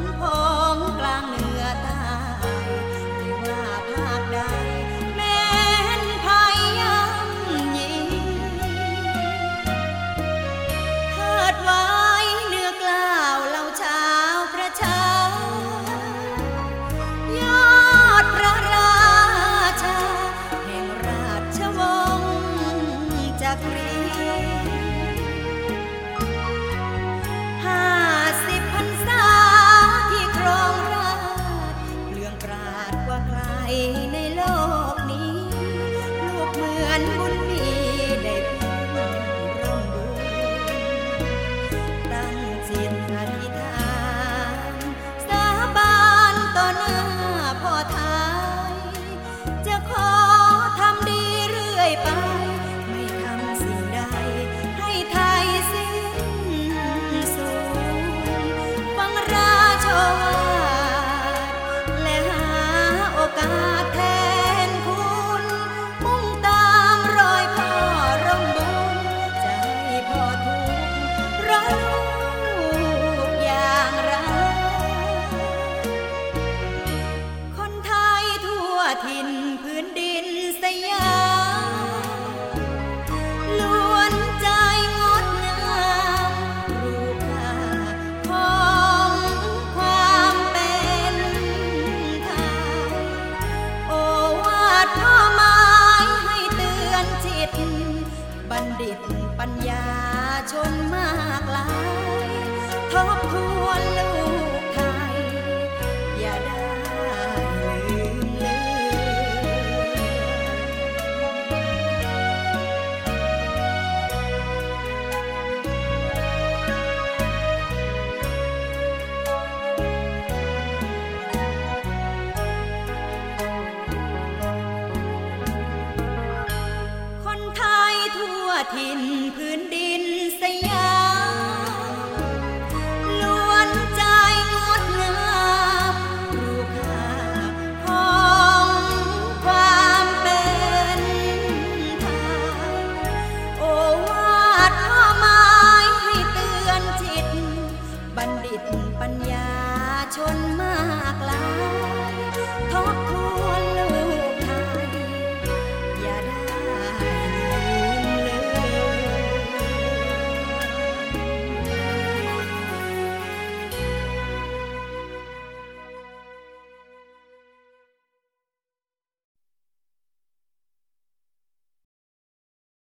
นพองกลางเหนือใต้ ในโลก บัณฑิตปัญญาชนมา ถิ่นพื้นดินสยามล้วนใจงดงามรูปภาพของความเป็นไทยโอวาทพ่อไม้ให้เตือนจิต บัณฑิตปัญญา